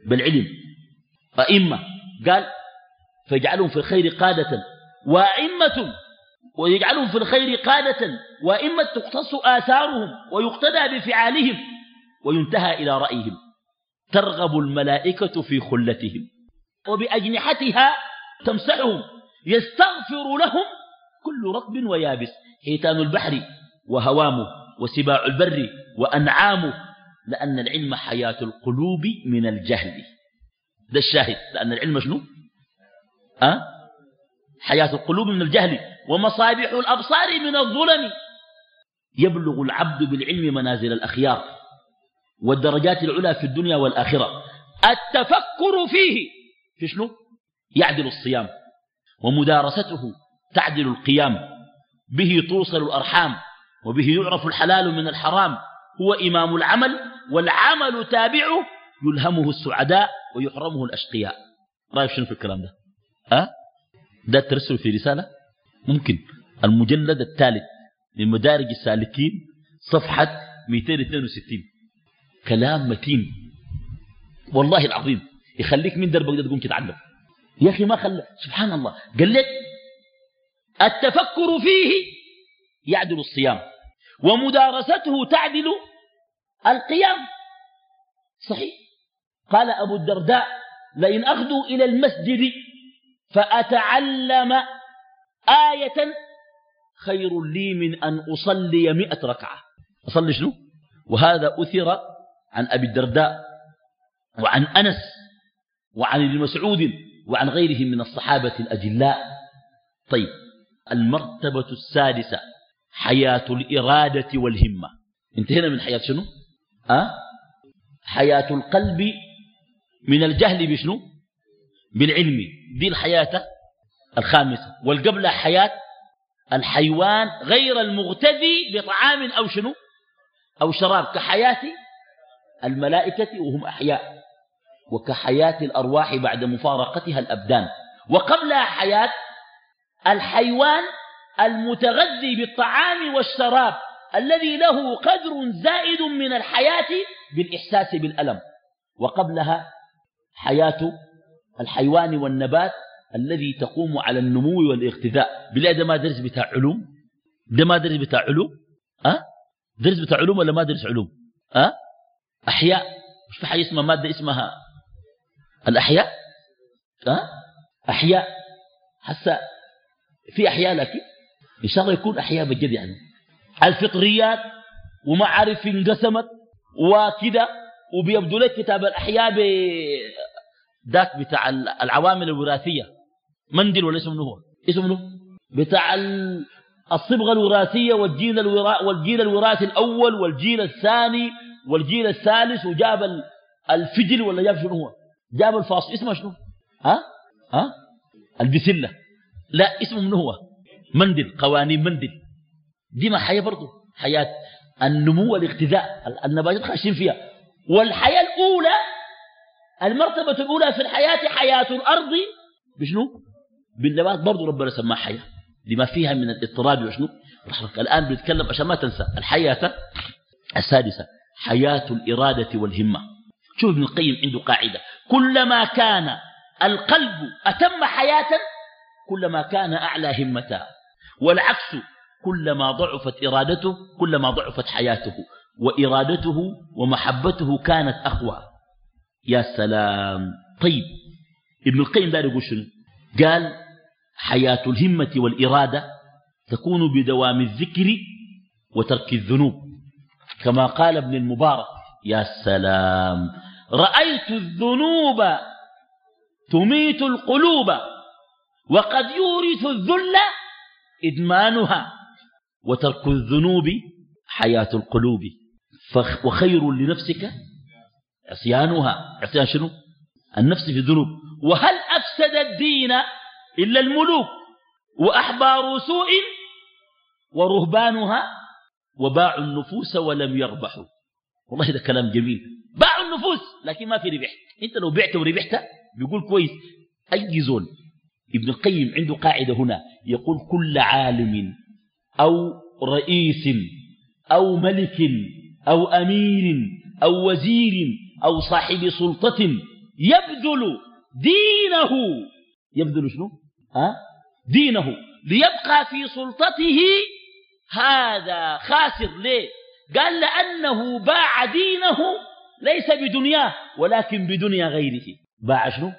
بالعلم. أئمة قال فيجعلهم في الخير قادة وأئمة ويجعلهم في الخير قادة وأئمة تقتص آثارهم ويقتدى بفعالهم وينتهى إلى رأيهم. ترغب الملائكة في خلتهم وبأجنحتها تمسحهم. يستغفر لهم كل رطب ويابس. حيتان البحر وهوامه وسباع البر وأنعامه لأن العلم حياة القلوب من الجهل. ده الشاهد لأن العلم شنو؟ أه؟ حياة القلوب من الجهل ومصابيح الأبصار من الظلم. يبلغ العبد بالعلم منازل الأخيار والدرجات العلى في الدنيا والآخرة. التفكر فيه في شنو؟ يعدل الصيام ومدارسته تعدل القيام. به توصل الأرحام وبه يعرف الحلال من الحرام. هو إمام العمل والعمل تابعه يلهمه السعداء ويحرمه الأشقياء. رأيك شنو في الكلام ده؟ أه؟ ده ترسل في رسالة؟ ممكن. المجلد الثالث من مدارج السالكين صفحة 262 كلام متين. والله العظيم. يخليك من دربك ده تقوم تتعلم. يا أخي ما خلى. سبحان الله. قال لك التفكر فيه يعدل الصيام ومدارسته تعدل القيام. صحيح. قال أبو الدرداء لئن أغدو إلى المسجد فأتعلم آية خير لي من أن أصلي مئة ركعة. أصلي شنو؟ وهذا أثر عن أبي الدرداء وعن أنس وعن ابن مسعود وعن غيرهم من الصحابة الأجلاء. طيب المرتبة السادسة حياة الإرادة والهمة. انتهينا من حياة شنو؟ أه؟ حياة القلب من الجهل بشنو؟ بالعلم دي الحياة الخامسة والقبل حياة الحيوان غير المغتذي بطعام أو شنو؟ أو شراب كحياة الملائكة وهم أحياء وكحياة الأرواح بعد مفارقتها الأبدان. وقبلها حياة الحيوان المتغذي بالطعام والشراب الذي له قدر زائد من الحياة بالإحساس بالألم. وقبلها حياة الحيوان والنبات الذي تقوم على النمو والاغتذاء بالله ده ما درس بتاع علوم؟ ده ما درس بتاع علوم؟ أه؟ درس بتاع علوم ولا ما درس علوم؟ أه؟ أحياء. مش في حاجة اسمها مادة اسمها الأحياء؟ أه؟ أحياء. حسا في أحياء لكن إن شاء الله يكون أحياء بجد يعني. الفطريات ومعارف انقسمت وكده وبيبدو لك كتاب الأحياء ذاك بتاع العوامل الوراثية. مندل ولا اسمه هو؟ اسمه بتاع الصبغة الوراثية والجيل, الورا والجيل الوراثي الأول والجيل الثاني والجيل الثالث وجاب الفجل ولا جاب شنو هو؟ جاب الفاصل اسمه شنو؟ ها؟ ها؟ البسلة. لا اسمه منه هو؟ مندل قوانين مندل دي ما حياة برضه حياة النمو والاغتذاء النباتات خاشين فيها. والحياة الأولى المرتبة الأولى في الحياة حياة الأرض بشنو؟ بالنبات برضه ربنا سماها حياة لما فيها من الاضطراب وشنو؟ الآن بنتكلم عشان ما تنسى الحياة السادسة حياة الإرادة والهمة. شوف ابن القيم عنده قاعدة كلما كان القلب أتم حياة كلما كان أعلى همة والعكس كلما ضعفت إرادته كلما ضعفت حياته وإرادته ومحبته كانت أقوى. يا سلام. طيب ابن القيم دار يقول شنو؟ قال حياة الهمة والإرادة تكون بدوام الذكر وترك الذنوب. كما قال ابن المبارك يا سلام. رأيت الذنوب تميت القلوب وقد يورث الذل إدمانها وترك الذنوب حياة القلوب. وخير لنفسك عصيانها. عصيان شنو؟ النفس في الذنوب. وهل أفسد الدين إلا الملوك وأحبار سوء ورهبانها؟ وباعوا النفوس ولم يربحوا. والله ده كلام جميل. باعوا النفوس لكن ما في ربح. أنت لو بعت وربحت بيقول كويس. أي زول؟ ابن القيم عنده قاعدة هنا. يقول كل عالم أو رئيس أو ملك أو أمير أو وزير أو صاحب سلطة يبذل دينه. يبذل شنو؟ ها؟ دينه. ليبقى في سلطته. هذا خاسر. ليه؟ قال لأنه باع دينه ليس بدنياه ولكن بدنيا غيره. باع شنو؟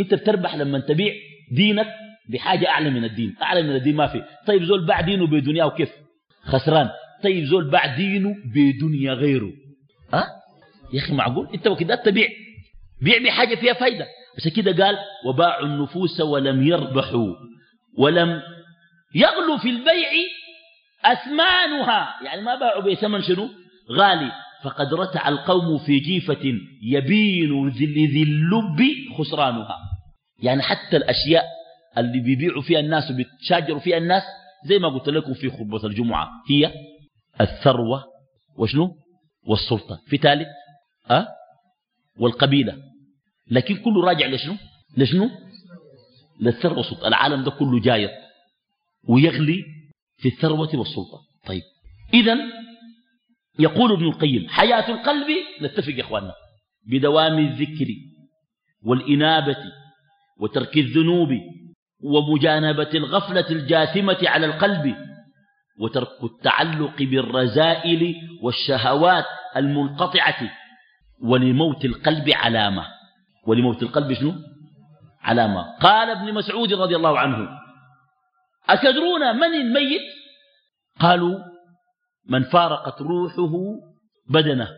أنت بتربح لما تبيع دينك بحاجة أعلى من الدين. أعلى من الدين ما في. طيب زول باع دينه بدنياه وكيف؟ خسران. طيب زول باع دينه بدنيا غيره. ها؟ يا أخي معقول؟ أنت وكذا تبيع بيع. بحاجة فيها فايدة. بس كده قال وباعوا النفوس ولم يربحوا ولم يغلوا في البيع أثمانها. يعني ما باعوا بثمن شنو؟ غالي. فقد رتع القوم في جيفة يبين ذي اللب خسرانها. يعني حتى الأشياء اللي بيبيعوا فيها الناس وبيتشاجروا فيها الناس زي ما قلت لكم في خطبة الجمعة هي الثروة وشنو؟ والسلطة. في ثالث أه؟ والقبيلة. لكن كله راجع لشنو؟ لشنو؟ للثروة. والسلطة العالم ده كله جايط ويغلي في الثروة والسلطة. طيب. إذا يقول ابن القيم حياة القلب نتفق يا أخواننا بدوام الذكر والإنابة وترك الذنوب ومجانبة الغفلة الجاثمة على القلب وترك التعلق بالرذائل والشهوات المنقطعة ولموت القلب علامة. ولموت القلب شنو؟ علامة. قال ابن مسعود رضي الله عنه أتدرون من الميت؟ قالوا من فارقت روحه بدنه.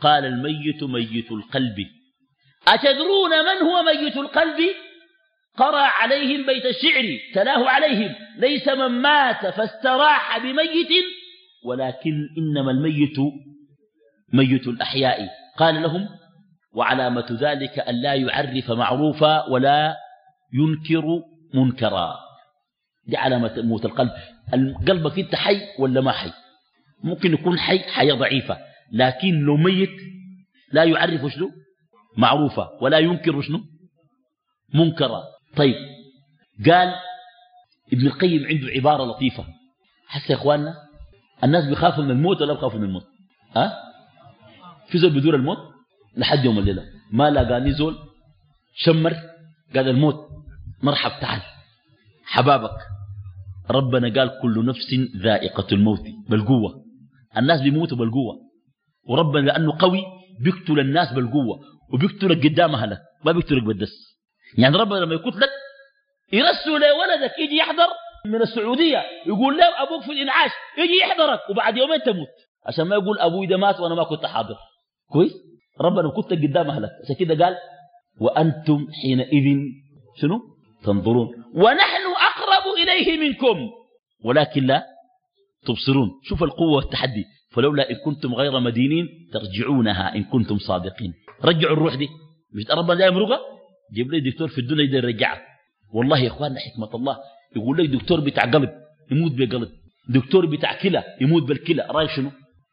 قال الميت ميت القلب. أتدرون من هو ميت القلب؟ قرأ عليهم بيت الشعر تلاه عليهم. ليس من مات فاستراح بميت ولكن إنما الميت ميت الأحياء. قال لهم وعلامة ذلك أن لا يعرف معروفا ولا ينكر منكرا. دي علامة موت القلب. قلبك انت حي ولا ما حي؟ ممكن يكون حي حياة ضعيفة لكن لو ميت لا يعرف شنو؟ معروفة ولا ينكر شنو؟ منكرا. طيب قال ابن القيم عنده عبارة لطيفة. حس يا إخواننا الناس بيخافوا من الموت ولا بيخافوا من الموت؟ ها؟ في زول بدور الموت لحد يوم الليلة. ما لقاني زول شمر قال الموت مرحب تعال حبابك. ربنا قال كل نفس ذائقة الموت بالقوة. الناس بيموتوا بالقوة. وربنا لأنه قوي بيقتل الناس بالقوة وبيقتلك قدام أهلك ما بيقتلك بالدس. يعني ربنا لما يقتلك يرسل لولدك يجي يحضر من السعودية يقول له أبوك في الإنعاش يجي يحضرك وبعد يومين تموت. عشان ما يقول أبوي ده مات وأنا ما كنت حاضر. كويس؟ ربنا كنت قدام أهلك عشان كده قال وأنتم حينئذ شنو؟ تنظرون. ونحن أقرب إليه منكم. ولكن لا تبصرون. شوف القوة والتحدي. فلولا إن كنتم غير مدينين ترجعونها إن كنتم صادقين. رجعوا الروح دي. مش ربنا لا يمرقها جيب لي دكتور في الدنيا يقدر يرجعها والله يا إخواننا حكمة الله. يقول لك دكتور بتاع قلب يموت بقلب دكتور بتاع كلى يموت بالكلى. راي شنو؟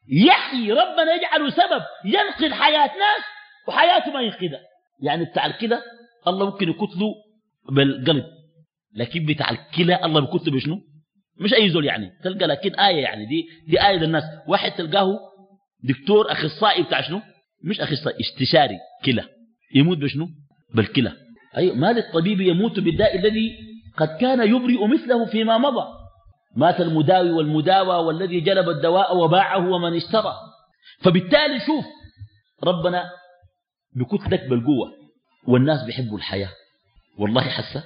يحيي ربنا يجعله سبب ينقذ حياة ناس وحياته ما ينقذها. يعني بتاع الكلى الله ممكن يقتله بالقلب لكن بتاع الكلى الله بيقتله بشنو؟ مش أي زول يعني. تلقى لكن آية يعني دي دي آية للناس. واحد تلقاه دكتور أخصائي بتاع شنو؟ مش أخصائي استشاري كلى. يموت بشنو؟ بالكلى. أي ما للطبيب يموت بالداء الذي قد كان يبرئ مثله فيما مضى. مات المداوي والمداوى والذي جلب الدواء وباعه ومن اشترى. فبالتالي شوف ربنا بكتلك بالقوة والناس بيحبوا الحياة. والله حسه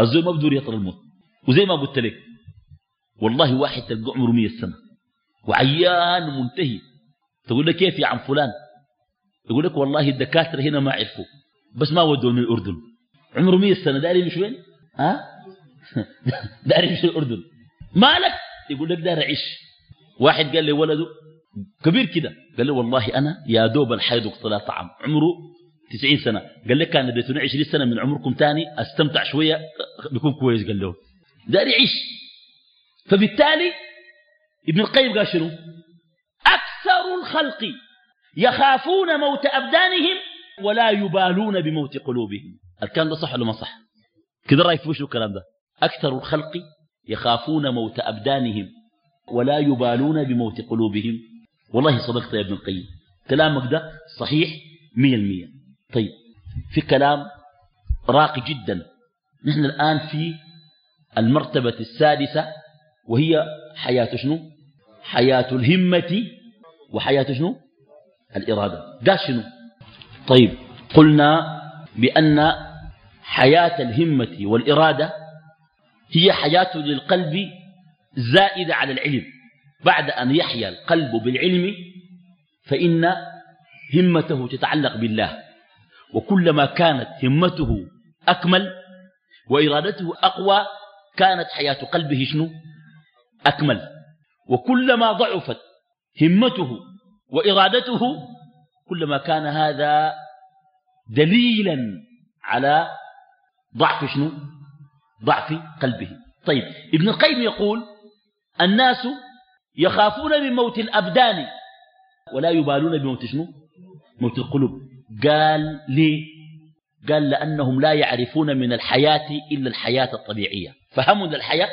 الزول ما بدور يطر الموت. وزي ما قلت لك والله واحد تلقى عمره 100 سنة. وعيان منتهي. تقول لك كيف يا عم فلان؟ يقول لك والله الدكاترة هنا ما عرفوا. بس ما ودوا من الأردن. عمره 100 سنة. داري يمشي وين ها؟ داري يمشي الأردن مالك؟ يقول لك دار أعيش واحد قال لي ولده كبير كده. قال له والله أنا يا دوب الحيض طلع طعم. عمره 90 سنة. قال لك كان اديتوني 20 سنة من عمركم تاني أستمتع شوية بيكون كويس قال له. دار يعيش فبالتالي ابن القيم قال شنو؟ أكثر الخلق يخافون موت أبدانهم ولا يبالون بموت قلوبهم. الكلام ده صح ولا ما صح؟ كده رأيك في الكلام ده؟ أكثر الخلق يخافون موت أبدانهم ولا يبالون بموت قلوبهم. والله صدقت يا ابن القيم. كلامك ده صحيح مية المية. طيب في كلام راقي جدا. نحن الآن في المرتبة السادسة وهي حياة شنو؟ حياة الهمة وحياة شنو؟ الإرادة. قال شنو؟ طيب قلنا بأن حياة الهمة والإرادة هي حياة للقلب زائدة على العلم. بعد أن يحيا القلب بالعلم فإن همته تتعلق بالله. وكلما كانت همته أكمل وإرادته أقوى كانت حياة قلبه شنو؟ أكمل. وكلما ضعفت همته وإرادته كلما كان هذا دليلا على ضعف شنو؟ ضعف قلبه. طيب ابن القيم يقول الناس يخافون من موت الأبدان ولا يبالون بموت شنو؟ موت القلوب. قال ليه قال لأنهم لا يعرفون من الحياة إلا الحياة الطبيعية. فهموا الحياة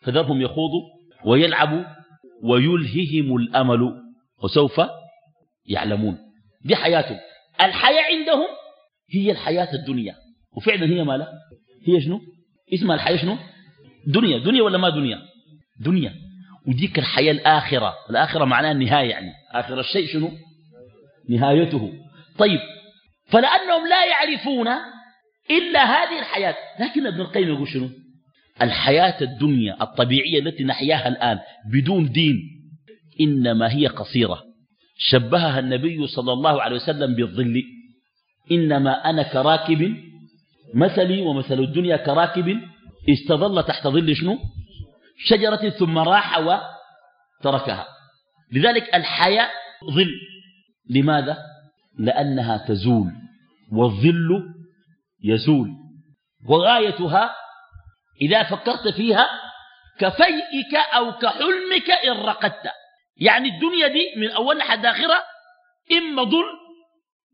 فذرهم يخوضوا ويلعبوا ويلههم الأمل وسوف يعلمون. دي حياتهم. الحياة عندهم هي الحياة الدنيا. وفعلا هي مالها هي شنو؟ اسمها الحياة شنو؟ دنيا. دنيا ولا ما دنيا؟ دنيا. وديك الحياة الآخرة. الآخرة معناها النهاية يعني. آخر الشيء شنو؟ نهايته. طيب. فلأنهم لا يعرفون إلا هذه الحياة. لكن ابن القيم يقول شنو؟ الحياة الدنيا الطبيعية التي نحياها الآن بدون دين إنما هي قصيرة. شبهها النبي صلى الله عليه وسلم بالظل. إنما أنا كراكب مثلي ومثل الدنيا كراكب استظل تحت ظل شنو؟ شجرة ثم راح وتركها. لذلك الحياة ظل. لماذا؟ لأنها تزول والظل يزول. وغايتها إذا فكرت فيها كفيئك أو كحلمك إن رقدت. يعني الدنيا دي من أولها حد آخرها إما ظل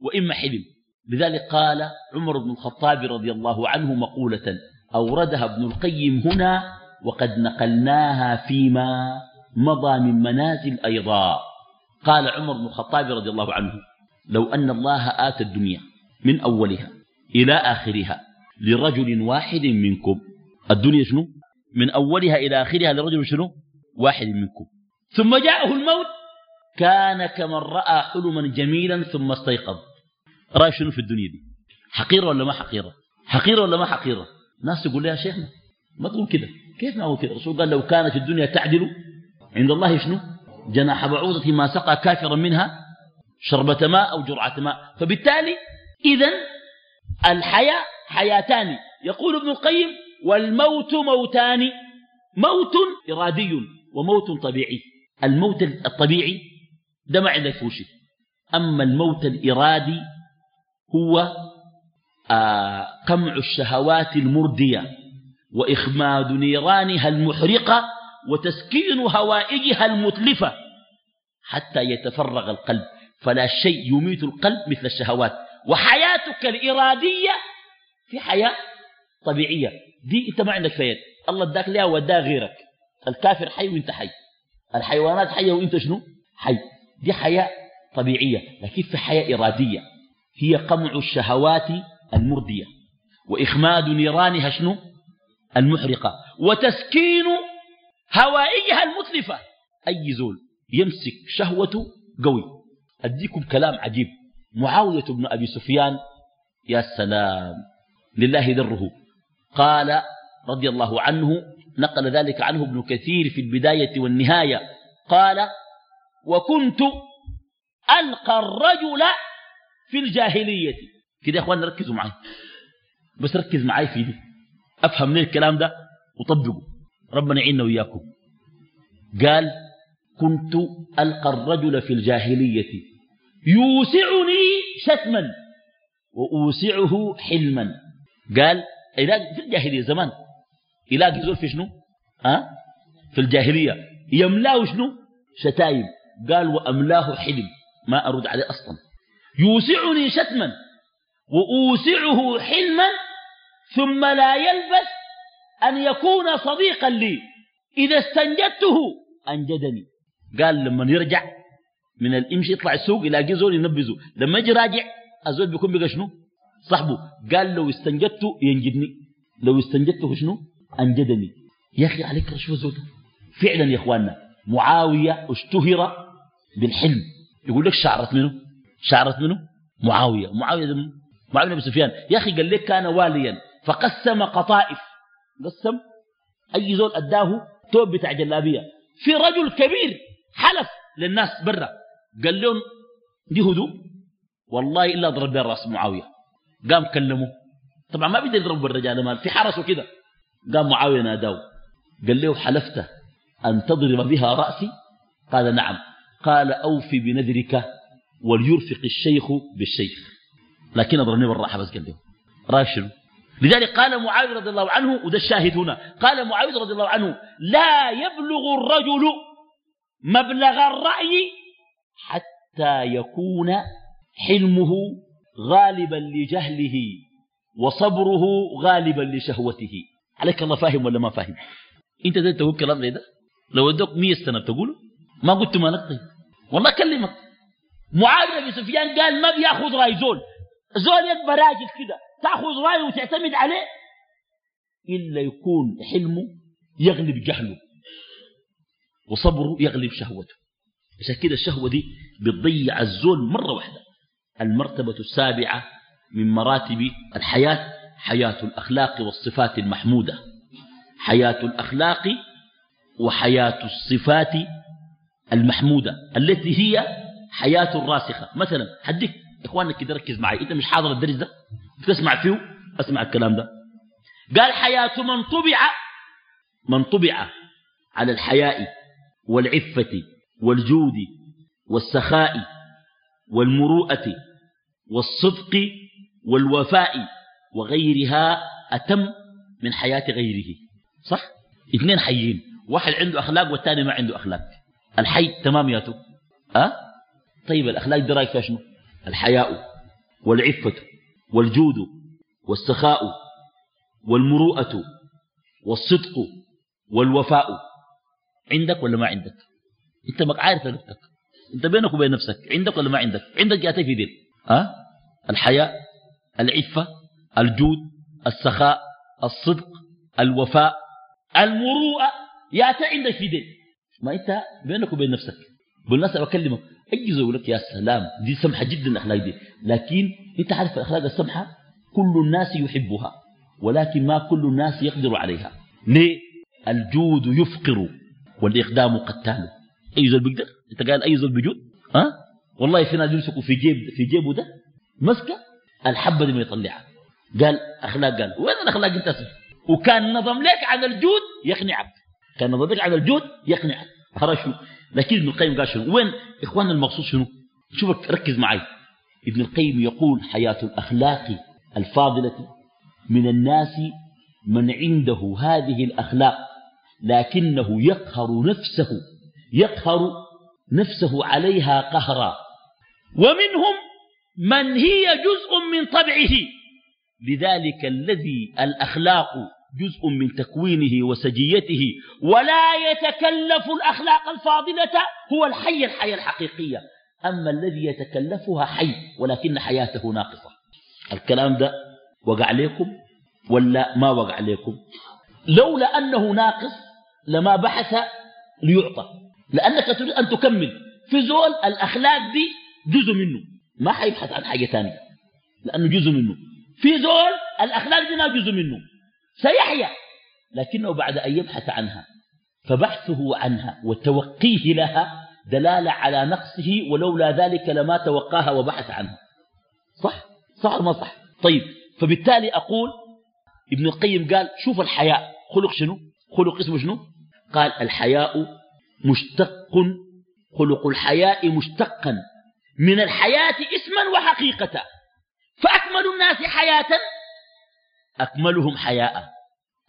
وإما حلم. لذلك قال عمر بن الخطاب رضي الله عنه مقولة أوردها ابن القيم هنا وقد نقلناها فيما مضى من منازل أيضا. قال عمر بن الخطاب رضي الله عنه لو أن الله آتى الدنيا من أولها إلى آخرها لرجل واحد منكم. الدنيا شنو؟ من أولها إلى آخرها لرجل شنو؟ واحد منكم. ثم جاءه الموت. كان كمن رأى حلما جميلا ثم استيقظ. رأي شنو في الدنيا دي؟ حقيرة ولا ما حقيرة؟ حقيرة ولا ما حقيرة؟ ناس تقول لها شيخنا ما تقول كده. كيف ما هو كده؟ الرسول قال لو كانت الدنيا تعدل عند الله شنو؟ جناح بعوضة ما سقى كافرا منها شربة ماء أو جرعة ماء. فبالتالي إذا الحياة حياتان. يقول ابن القيم والموت موتان. موت إرادي وموت طبيعي. الموت الطبيعي ده ما عندك فوشي أما الموت الإرادي هو آه قمع الشهوات المردية وإخماد نيرانها المحرقة وتسكين هوائجها المتلفة حتى يتفرغ القلب. فلا شيء يميت القلب مثل الشهوات. وحياتك الإرادية في حياة طبيعية. دي انت ما عندك فيد الله اداك لها ودا غيرك. الكافر حي وانت حي. الحيوانات حية وانت شنو؟ حي. دي حياة طبيعية. لكن في حياة إرادية. هي قمع الشهوات المردية وإخماد نيرانها شنو؟ المحرقة وتسكين هوائجها المتلفة. أي زول يمسك شهوته قوي. أديكم كلام عجيب. معاوية بن أبي سفيان يا سلام لله ذره قال رضي الله عنه نقل ذلك عنه ابن كثير في البداية والنهاية. قال وكنت ألقى الرجل في الجاهلية. كده يا أخوان ركزوا معي. بس ركز معي في دي. أفهم ليه الكلام ده؟ وطبقه. ربنا يعيننا وإياكم. قال كنت ألقى الرجل في الجاهلية. يوسعني شتما. وأوسعه حلما. قال في الجاهلية زمان. يلاقي زول في شنو؟ ها؟ في الجاهلية. يملاه شنو؟ شتايم. قال وأملاه حلم. ما أرد عليه أصلا. يوسعني شتما وأوسعه حلما ثم لا يلبس أن يكون صديقا لي. إذا استنجدته أنجدني. قال لما يرجع من الإمشي يطلع السوق يلاقي زول ينبذه لما يجي راجع الزول بيكون بقى شنو؟ صاحبه. قال لو استنجدته ينجدني. لو استنجدته شنو؟ أنجدني. يا أخي عليك رشوة زود فعلا يا إخواننا معاوية اشتهر بالحلم. يقول لك شعرت منه. شعرت منه؟ معاوية. معاوية معاوية بن سفيان. يا أخي قال لك كان واليا. فقسم قطائف. قسم. أي زول أداه توب بتاع جلابية. في رجل كبير حلف للناس برا. قال لهم دي هدوء والله إلا ضرب بها راس معاوية. قام كلمه طبعا ما بيقدر يضرب الرجال مال في حرس وكده. قام معاوية ناداه. قال له حلفت أن تضرب بها رأسي؟ قال نعم. قال أوفي بنذرك وليرفق الشيخ بالشيخ. لكن أضربني بالراحة بس قال له راشد لذلك قال معاوية رضي الله عنه وده الشاهد هنا قال معاوية رضي الله عنه لا يبلغ الرجل مبلغ الرأي حتى يكون حلمه غالبا لجهله وصبره غالبا لشهوته. عليك الله فاهم ولا ما فاهم؟ انت تقول كلام زي ده؟ لو ادوك 100 سنة تقوله ما قلت ما نقطي والله كلمك معاويه بن سفيان قال ما بياخذ راي؟ زول. زول يكبر راجل كده. تاخذ رايه وتعتمد عليه؟ إلا يكون حلمه يغلب جهله. وصبره يغلب شهوته. عشان كده الشهوة دي بتضيع الزول مرة واحدة. المرتبة السابعة من مراتب الحياة حياة الأخلاق والصفات المحمودة. حياة الأخلاق وحياة الصفات المحمودة. التي هي حياه راسخه مثلا حديك إخوانك كده ركز معي. أنت مش حاضر الدرس ده؟ تسمع فيه؟ أسمع الكلام ده. قال حياة من طبع من طبع على الحياء والعفة والجود والسخاء والمروءة والصدق والوفاء وغيرها أتم من حياة غيره. صح؟ اثنين حيين. واحد عنده أخلاق والثاني ما عنده أخلاق. الحي تمام ياتو أه؟ طيب الأخلاق دي فيها شنو؟ الحياء والعفة والجود والسخاء والمروءة والصدق والوفاء. عندك ولا ما عندك؟ انت ما عارف نفسك انت بينك وبين نفسك عندك ولا ما عندك؟ عندك جاتي في دين ها؟ الحياء العفة الجود السخاء الصدق الوفاء. المروءة ياتي عندك في دين ما انت بينك وبين نفسك. بالناس بكلمك اي لك يا سلام دي سمحة جدا الاخلاق دي لكن أنت عارف الأخلاق السمحة؟ كل الناس يحبها ولكن ما كل الناس يقدر عليها. ليه؟ الجود يفقر والإقدام قتال. أي زول بيقدر؟ أنت قال أي زول بجود ها؟ والله في ناس يمسكوا في جيب في جيبه ده مسكة الحبة دي ما يطلعها. قال أخلاق قال وين الأخلاق أنت؟ وكان نظم لك على الجود يقنعك. كان نظم لك على الجود يقنعك. شنو؟ لكن ابن القيم قال شنو؟ وين إخواننا المقصود شنو؟ شوفك ركز معي. ابن القيم يقول حياة الأخلاق الفاضلة من الناس من عنده هذه الأخلاق لكنه يقهر نفسه يقهر نفسه عليها قهرا. ومنهم من هي جزء من طبعه. لذلك الذي الأخلاق جزء من تكوينه وسجيته ولا يتكلف الأخلاق الفاضلة هو الحي الحياة الحقيقية. أما الذي يتكلفها حي ولكن حياته ناقصة. الكلام ده وقع عليكم ولا ما وقع عليكم لولا أنه ناقص لما بحث ليعطى. لأنك تريد أن تكمل. في زول الأخلاق دي جزء منه. ما حيبحث عن حاجة ثانية لأنه جزء منه. في زول الأخلاق دي جزء منه. سيحيا. لكنه بعد أن يبحث عنها فبحثه عنها وتوقيه لها دلالة على نقصه ولولا ذلك لما توقاها وبحث عنها. صح؟ صح ما صح؟ طيب فبالتالي أقول ابن القيم قال شوف الحياء. خلق شنو؟ خلق اسمه شنو؟ قال الحياء مشتق خلق الحياء مشتقا. من الحياة اسما وحقيقة. فأكمل الناس حياة أكملهم حياء.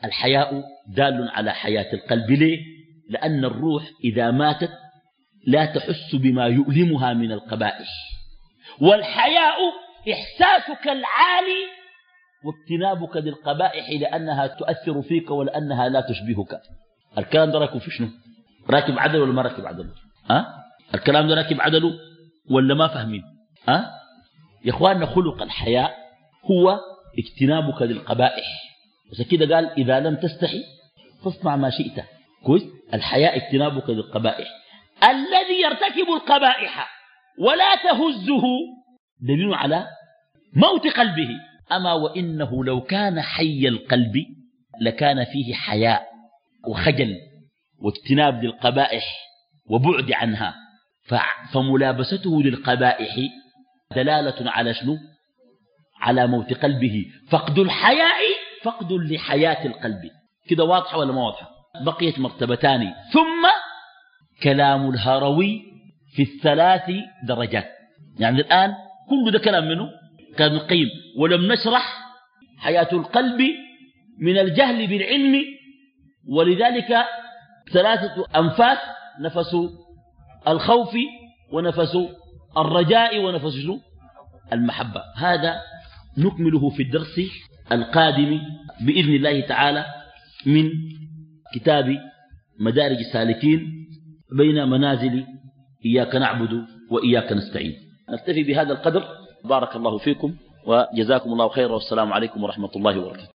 الحياء دال على حياة القلب. ليه؟ لأن الروح إذا ماتت لا تحس بما يؤلمها من القبائح. والحياء إحساسك العالي واجتنابك للقبائح لأنها تؤثر فيك ولأنها لا تشبهك. الكلام ده راكب في شنو؟ راكب عدل ولا ما راكب عدل؟ أه؟ الكلام ده راكب عدله ولا ما فاهمين؟ أه؟ يا إخواننا خلق الحياء هو اجتنابك للقبائح. بس كده قال إذا لم تستحي فاصنع ما شئت. كويس؟ الحياء اجتنابك للقبائح. الذي يرتكب القبائح ولا تهزه دليل على موت قلبه. أما وإنه لو كان حي القلب لكان فيه حياء وخجل واجتناب للقبائح وبعد عنها. فملابسته للقبائح دلالة على شنو؟ على موت قلبه. فقد الحياء فقد لحياة القلب. كده واضحة ولا ما واضحة؟ بقيت مرتبتان. ثم كلام الهروي في الثلاث درجات. يعني الآن كل ده كلام منه؟ كان القيم ولم نشرح حياة القلب من الجهل بالعلم. ولذلك ثلاثة أنفاس نفس الخوف ونفس الرجاء ونفس المحبة. هذا نكمله في الدرس القادم بإذن الله تعالى من كتاب مدارج السالكين بين منازل إياك نعبد وإياك نستعين. نكتفي بهذا القدر. بارك الله فيكم وجزاكم الله خيرا والسلام عليكم ورحمة الله وبركاته.